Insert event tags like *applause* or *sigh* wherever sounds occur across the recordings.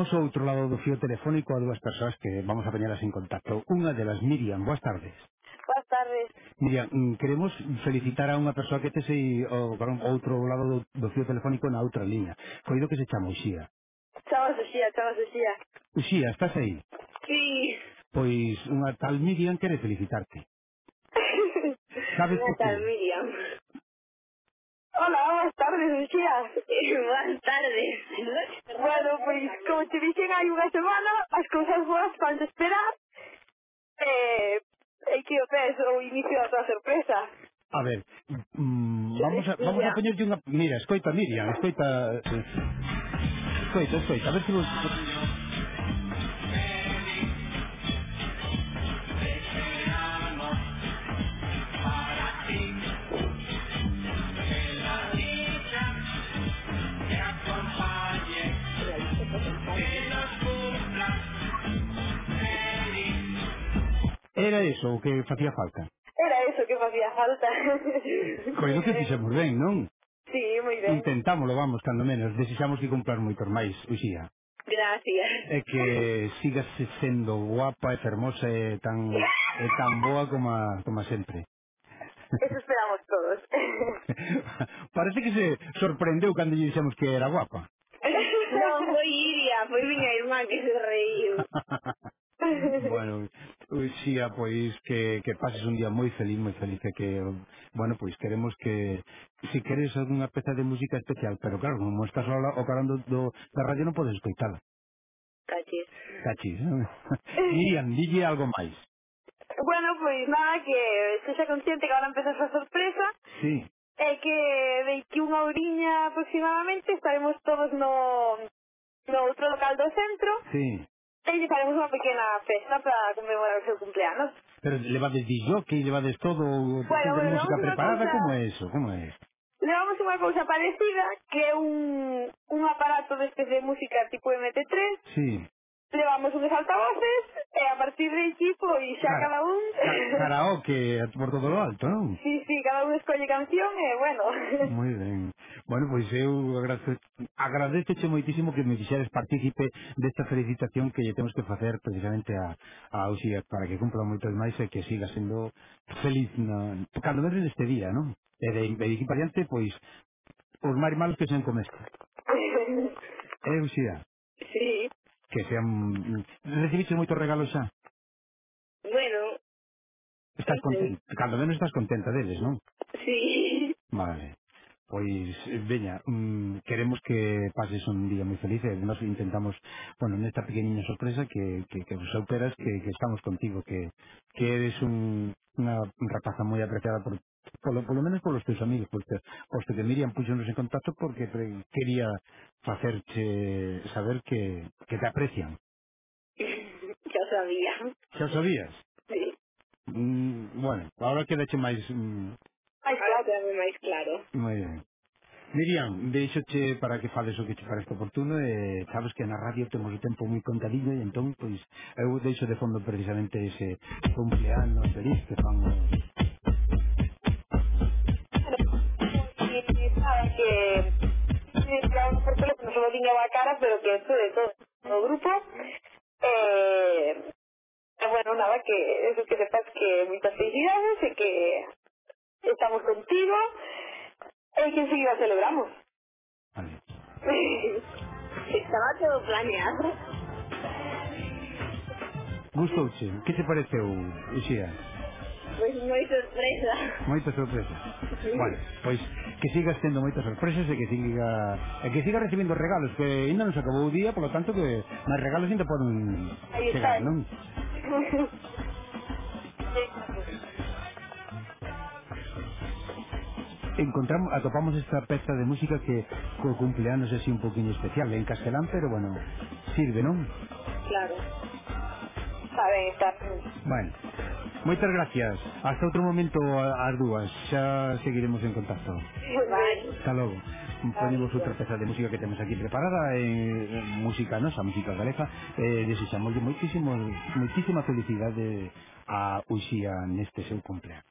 Temos ao outro lado do fío telefónico a dúas persoas que vamos a peñalas en contacto. Unha delas, Miriam, boas tardes. Boas tardes. Miriam, mm, queremos felicitar a unha persoa que tese o, perdón, outro lado do, do fío telefónico na outra liña. Coido que se chama Uxía. Chamas Uxía, chamas Uxía. Uxía, estás aí? Sí. Pois unha tal Miriam quere felicitarte. *laughs* Sabes por Unha qué? tal Miriam. Hola, boas tardes, Uxía. *laughs* Boas tardes. Bueno, pois como te dixen hai unha semana As cousas boas fan de esperar. Eh, E que o tes o inicio da tua sorpresa. A ver, mm, vamos a, vamos a poñerte unha... Mira, escoita Miriam, escoita... Eh, escoita, escoita, a ver se... Vos... Era eso o que facía falta? Era eso que facía falta. Coido que fixemos ben, non? Sí, moi ben. Intentámoslo, vamos, cando menos. Desixamos que comprar moitos máis, Uxía. Gracias. E que sigas sendo guapa e fermosa e tan, e tan boa como, a, como a sempre. Eso esperamos todos. *laughs* Parece que se sorprendeu cando lle dixemos que era guapa. *laughs* non, foi Iria, foi miña irmá que se reiu. *laughs* bueno, Uxía, ah, pois que, que pases un día moi feliz, moi feliz e que, bueno, pois queremos que si queres algunha peza de música especial, pero claro, como estás ahora o carando do, da radio non podes escoitala. Cachis. Cachis. *laughs* Miriam, dille algo máis. Bueno, pois nada, que sexa consciente que agora empeza a sorpresa Sí. e que de que unha horiña aproximadamente estaremos todos no, no outro local do centro Sí. Lle faremos unha pequena festa para conmemorar o seu cumpleanos. Pero levades disjockey, levades todo, Bueno, bueno, música preparada, cousa- como é eso? Como é? Levamos unha cousa parecida que é un, un aparato destes de música tipo MP3 Sí, levamos uns altavoces e a partir de aquí, pois xa Cara- cada un... Karaoke por todo lo alto, non? *laughs* sí, sí, cada un escolle canción e bueno... Moi ben. Bueno, pois eu agradezo, agradeceche moitísimo que me fixeres partícipe desta felicitación que lle temos que facer precisamente a, a Uxía para que cumpla moitos máis e que siga sendo feliz na, cando menos neste día, non? E eh, de, de aquí para diante, pois, os máis malos que sean comeste. E Uxía? Sí, que sean... Recibiste moitos regalos xa? bueno, Estás contenta, cando menos estás contenta deles, non? sí. Vale. Pois, eh, veña, mm, queremos que pases un día moi feliz eh, e nós intentamos, bueno, nesta pequeniña sorpresa que, que, que vos superas, que, que estamos contigo, que, que eres un, unha rapaza moi apreciada por polo, polo menos polos teus amigos, porque posto que Miriam puxonos en contacto porque pre- quería facerche saber que, que te aprecian. Xa sabía. Xa o sabías? Sí. Mm, bueno, agora quedache máis mm, algo máis claro. Moi ben. Miriam, deixoche para que fales o que te parece oportuno e sabes que na radio temos o tempo moi contadiño e entón, pois, eu deixo de fondo precisamente ese cumpleanos feliz que fan os... que a lo mejor teléfono solo tiña a cara, pero que estuve todo o grupo. Eh, bueno, nada, que eso que sepas que moitas felicidades e que estamos contigo e que enseguida celebramos. Vale. *laughs* Estaba todo planeado. Gustouche, que te pareceu, Uxía? Pois moi sorpresa. Moita sorpresa. Bueno, pois que sigas tendo moitas sorpresas e que siga e que siga recibindo regalos, que ainda non se acabou o día, polo tanto que máis regalos ainda poden chegar, non? *laughs* encontramos, atopamos esta peza de música que co cumpleanos así un poquinho especial en castelán, pero bueno, sirve, non? Claro. Está ben, está ben. Bueno, moitas gracias. Hasta outro momento a- as dúas. Xa seguiremos en contacto. Vale. Hasta logo. Ponemos outra peza de música que temos aquí preparada, eh, eh música nosa, música galega. Eh, desexamos moitísimo, moitísima felicidade a Uxía neste seu cumpleaños.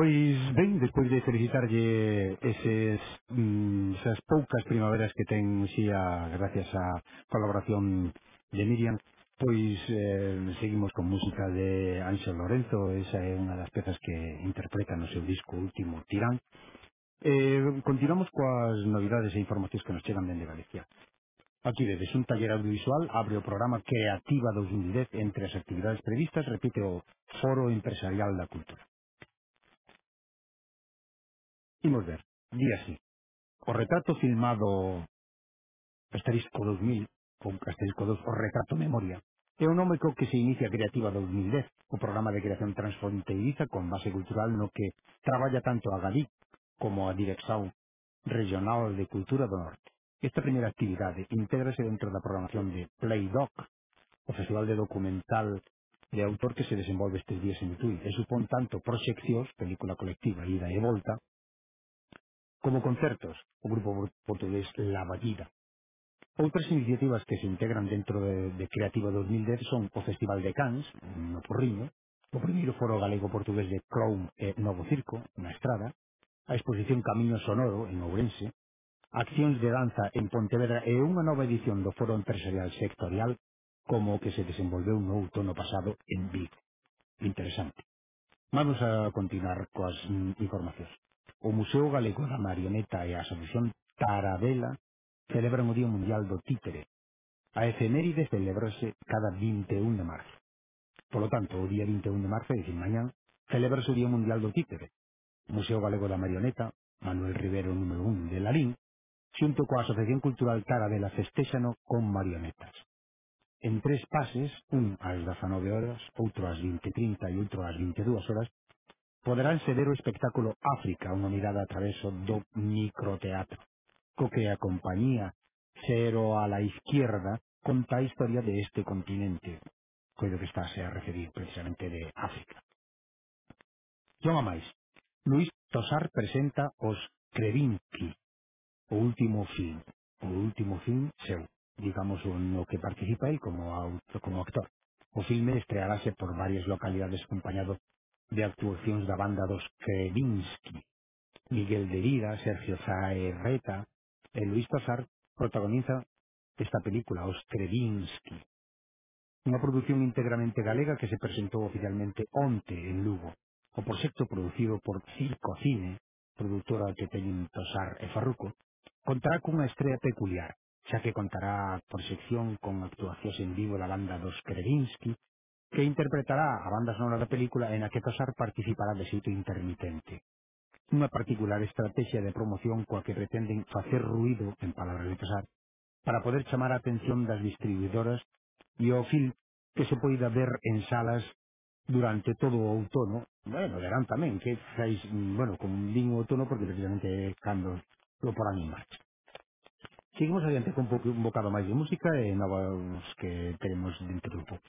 Pois ben, despois de felicitarlle eses, mm, esas poucas primaveras que ten Xía gracias á colaboración de Miriam, pois eh, seguimos con música de Ángel Lorenzo, esa é unha das pezas que interpreta no seu disco último Tirán. Eh, continuamos coas novidades e informacións que nos chegan dende Galicia. Aquí vedes un taller audiovisual, abre o programa Creativa 2010 entre as actividades previstas, repite o Foro Empresarial da Cultura. Murder. Día así. O retrato filmado asterisco 2000 con asterisco 2 o retrato memoria é un nome co que se inicia Creativa 2010, o programa de creación transfronteiriza con base cultural no que traballa tanto a Galic como a Dirección Regional de Cultura do Norte. Esta primeira actividade intégrase dentro da programación de Playdoc, o festival de documental de autor que se desenvolve estes días en Tui e supón tanto proxeccións, película colectiva, ida e volta, como concertos, o Grupo Portugués La Batida. Outras iniciativas que se integran dentro de, de Creativa 2010 son o Festival de Cans, no Porriño, o primeiro foro galego-portugués de Clown e Novo Circo, na Estrada, a exposición Camiño Sonoro, en Ourense, accións de danza en Pontevedra e unha nova edición do Foro Empresarial Sectorial como o que se desenvolveu no outono pasado en Vigo. Interesante. Vamos a continuar coas mm, informacións. O Museo Galego da Marioneta e a Asociación Tarabela celebran o Día Mundial do Títere. A efeméride celebrase cada 21 de marzo. Por lo tanto, o día 21 de marzo, é dicir, mañán, o Día Mundial do Títere. O Museo Galego da Marioneta, Manuel Rivero número 1 de Lalín, xunto coa Asociación Cultural Tarabela Festéxano con marionetas. En tres pases, un ás 19 horas, outro ás 20.30 e outro ás 22 horas, Poderán ceder ver o espectáculo África, unha unidade a traveso do microteatro, co que a compañía Cero a la Izquierda conta a historia de este continente, coido que estáse a referir precisamente de África. Chama máis, Luis Tosar presenta os Krevinsky, o último fin, o último fin seu, digamos o no que participa el como, auto, como actor. O filme estrearase por varias localidades acompañado de actuacións da banda dos Krevinsky. Miguel de Lira, Sergio Zaerreta e Luis Tosar protagoniza esta película, Os Krevinsky. Unha produción íntegramente galega que se presentou oficialmente onte en Lugo. O proxecto producido por Circo Cine, produtora que teñen Tosar e Farruco, contará cunha estrela peculiar, xa que contará a proxección con actuacións en vivo da banda dos Krevinsky que interpretará a banda sonora da película en a que Tosar participará de xeito intermitente. Unha particular estrategia de promoción coa que pretenden facer ruido, en palabras de Tosar, para poder chamar a atención das distribuidoras e o film que se poida ver en salas durante todo o outono, bueno, verán tamén, que fais, bueno, con din o outono porque precisamente é cando lo porán en marcha. Seguimos adiante con un pouco- un bocado máis de música e novas que teremos dentro do pouco.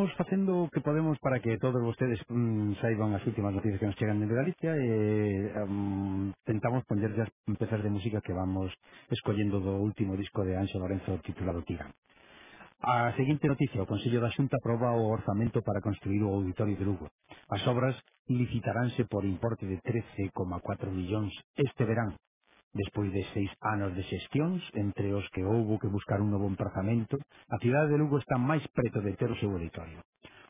estamos facendo o que podemos para que todos vostedes mm, saiban as últimas noticias que nos chegan de Galicia e um, tentamos poner as pezas de música que vamos escollendo do último disco de Anxo Lorenzo titulado Tigán. A seguinte noticia, o Consello da Xunta aproba o orzamento para construir o Auditorio de Lugo. As obras licitaránse por importe de 13,4 millóns este verán Despois de seis anos de xestións, entre os que houbo que buscar un novo emprazamento, a cidade de Lugo está máis preto de ter o seu auditorio.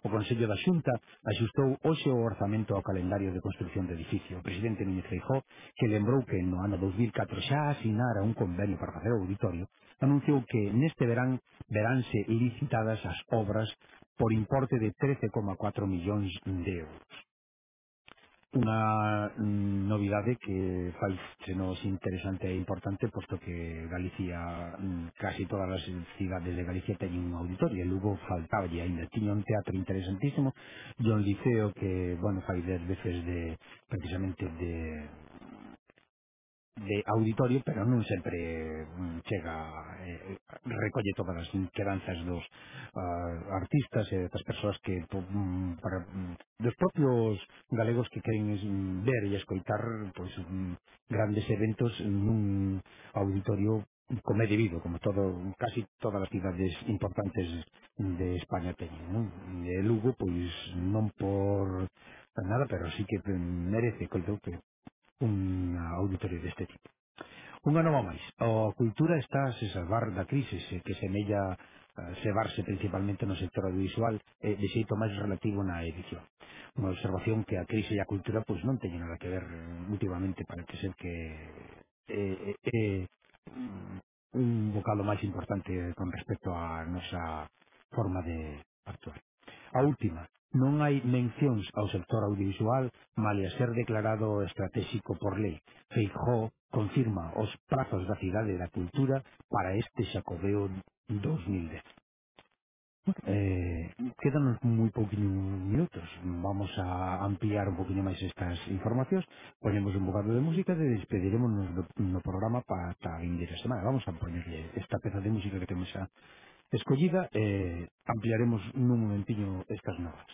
O Consello da Xunta axustou hoxe o orzamento ao calendario de construción do edificio. O presidente Núñez Feijó, que lembrou que no ano 2004 xa asinara un convenio para facer o auditorio, anunciou que neste verán veránse licitadas as obras por importe de 13,4 millóns de euros. Unha mm, novidade que fai nos interesante e importante posto que Galicia, mm, casi todas as cidades de Galicia teñen un auditorio. E Lugo faltaballe aínda tiña un teatro interesantísimo e un liceo que, bueno, fai dez veces de precisamente de de auditorio, pero non sempre mm, chega eh, recolle todas as quedanzas dos ah, artistas e das persoas que po- mm, para, mm, dos propios galegos que queren mm, ver e escoitar pois mm, grandes eventos nun auditorio como é debido, como todo, casi todas as cidades importantes de España teñen, non? E Lugo, pois, non por nada, pero sí que merece, coito, que un auditorio deste tipo. Unha nova máis. A cultura está a se salvar da crise eh, se- que semella eh, cebarse principalmente no sector audiovisual e de xeito máis relativo na edición. Unha observación que a crise e a cultura pois non teñen nada que ver eh, últimamente para que ser que eh, eh, é mm, un bocado máis importante con respecto á nosa forma de actuar. A última, Non hai mencións ao sector audiovisual, malia ser declarado estratégico por lei. Feijó confirma os prazos da cidade da cultura para este xacobeo 2010. Eh, quedan moi pouquinho minutos Vamos a ampliar un poquinho máis estas informacións Ponemos un bocado de música E despediremos no, no programa para ata a vindeira semana Vamos a ponerle esta peza de música que temos xa escollida e ampliaremos nun momentiño estas novas.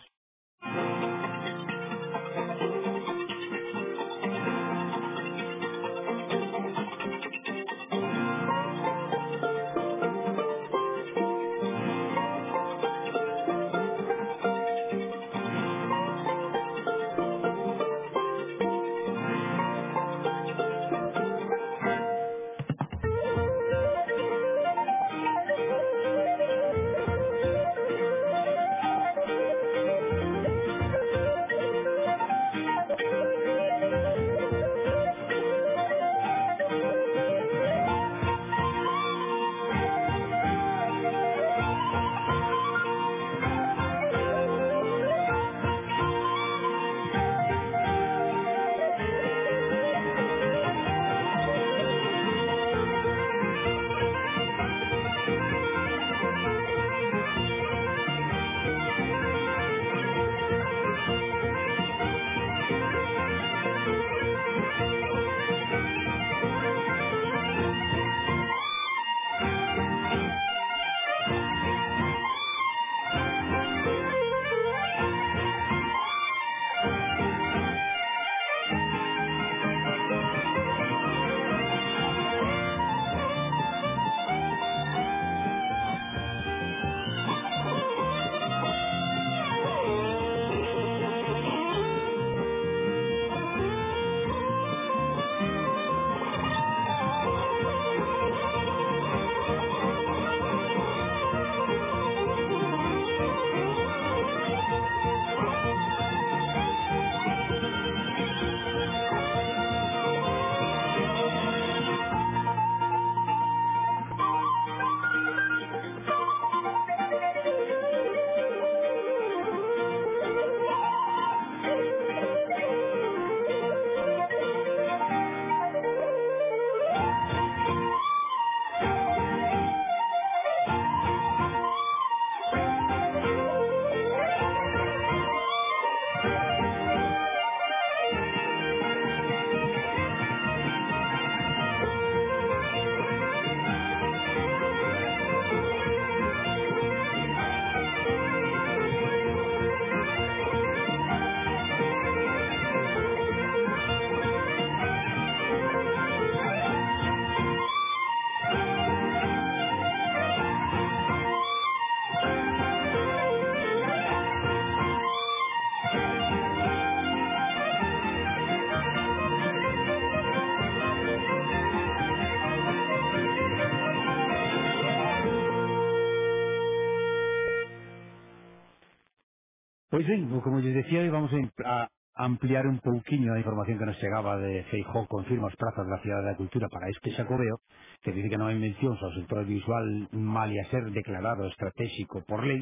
Pois sí, como lles decía, vamos a, im- a ampliar un pouquiño a información que nos chegaba de Feijó confirma as prazas da Cidade da Cultura para este xacobeo, que dice que non hai mencións ao sector visual malia ser declarado estratégico por lei,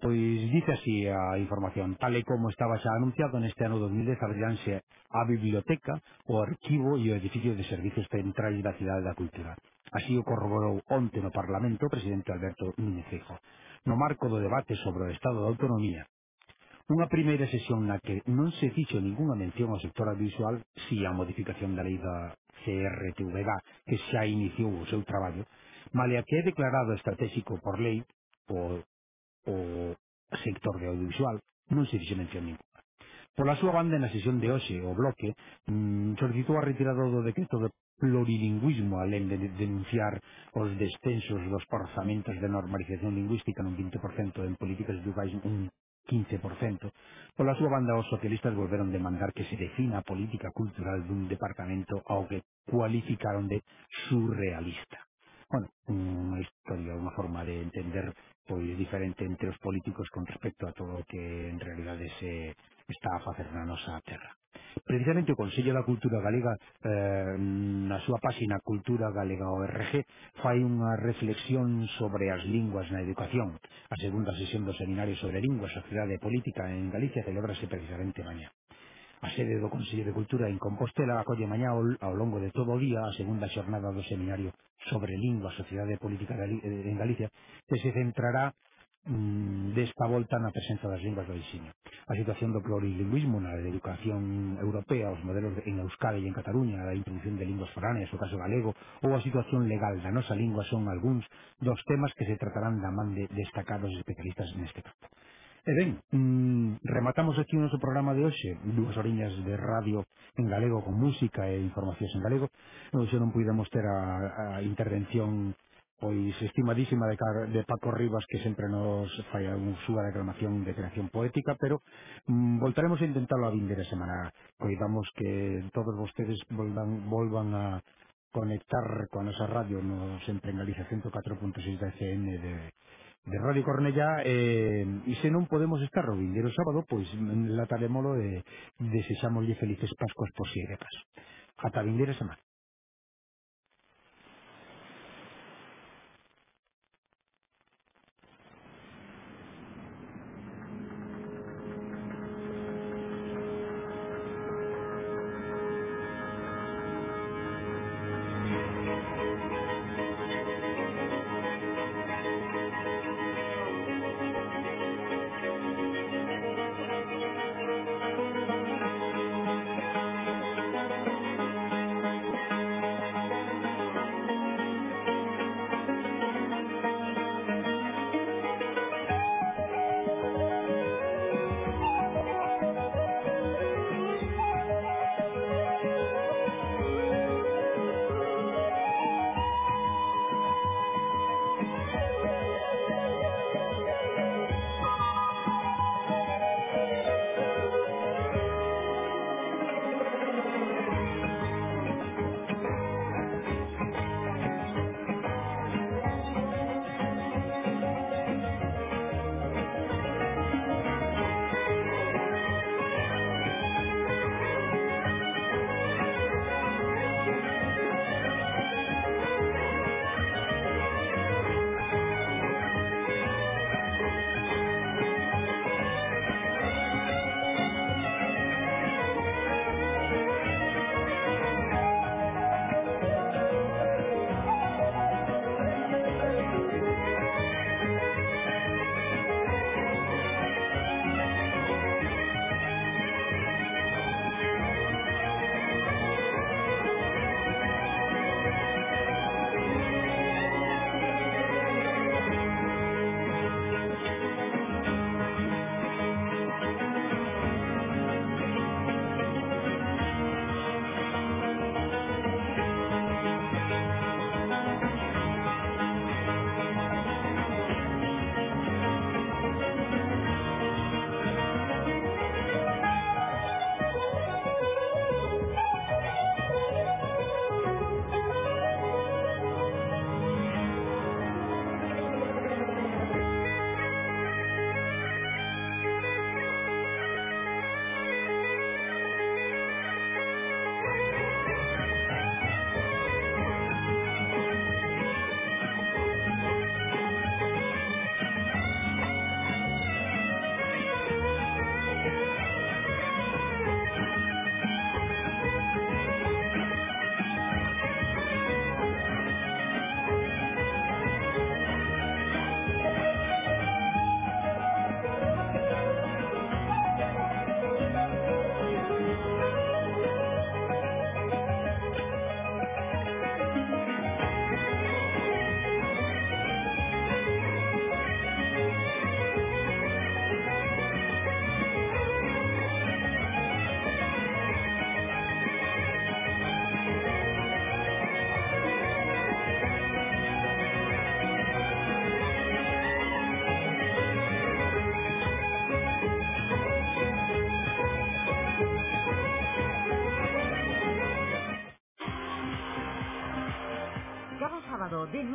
Pois dice así a información, tal e como estaba xa anunciado neste ano 2010 abriránse a biblioteca, o arquivo e o edificio de servizos centrais da Cidade da Cultura. Así o corroborou onte no Parlamento o presidente Alberto Núñez Feijóo. No marco do debate sobre o estado da autonomía Unha primeira sesión na que non se fixo ningunha mención ao sector audiovisual si a modificación da lei da CRTVG que xa iniciou o seu traballo, male a que é declarado estratégico por lei o, o sector de audiovisual, non se fixo mención ninguna. Pola súa banda, na sesión de hoxe, o bloque, mm, solicitou a retirada do decreto de plurilingüismo, alén de denunciar os descensos dos orzamentos de normalización lingüística nun 20% en políticas educais un 15%. Pola súa banda, os socialistas volveron demandar que se defina a política cultural dun departamento ao que cualificaron de surrealista. Bueno, unha historia, unha forma de entender pois diferente entre os políticos con respecto a todo o que en realidade se eh, está a facer na nosa terra. Precisamente o Consello da Cultura Galega eh, na súa páxina Cultura Galega ORG fai unha reflexión sobre as linguas na educación. A segunda sesión do Seminario sobre Lingua, Sociedade e Política en Galicia celebrase precisamente mañá. A sede do Consello de Cultura en Compostela acolle mañá ao longo de todo o día a segunda xornada do seminario sobre lingua, sociedade e política en Galicia que se centrará mm, desta volta na presenza das linguas do ensino. A situación do plurilingüismo na educación europea, os modelos de- en Euskadi e en Cataluña, a introducción de linguas foráneas, o caso galego, ou a situación legal da nosa lingua son algúns dos temas que se tratarán da man de destacados especialistas neste campo. E ben, mm, rematamos aquí o noso programa de hoxe, dúas oriñas de radio en galego con música e informacións en galego. Hoxe non puidemos ter a, a intervención Pois estimadísima de, Car- de Paco Rivas que sempre nos fai un súa declamación de creación poética pero mm, voltaremos a intentarlo a vindeira semana coidamos que todos vostedes volvan, volvan a conectar con esa radio no sempre en Galicia 104.6 da FM de, de Radio Cornella eh, e se non podemos estar o vindeiro sábado pois latarémolo e desexámoslle felices Pascuas por si de paso. ata vindeira semana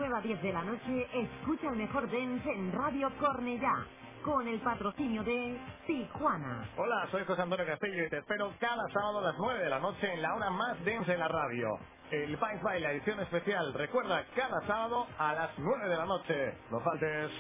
9 a 10 de la noche, escucha el mejor dance en Radio Cornellá, con el patrocinio de Tijuana. Hola, soy José Antonio Castillo y te espero cada sábado a las 9 de la noche en la hora más densa en la radio. El Vice by la edición especial. Recuerda, cada sábado a las 9 de la noche. No faltes.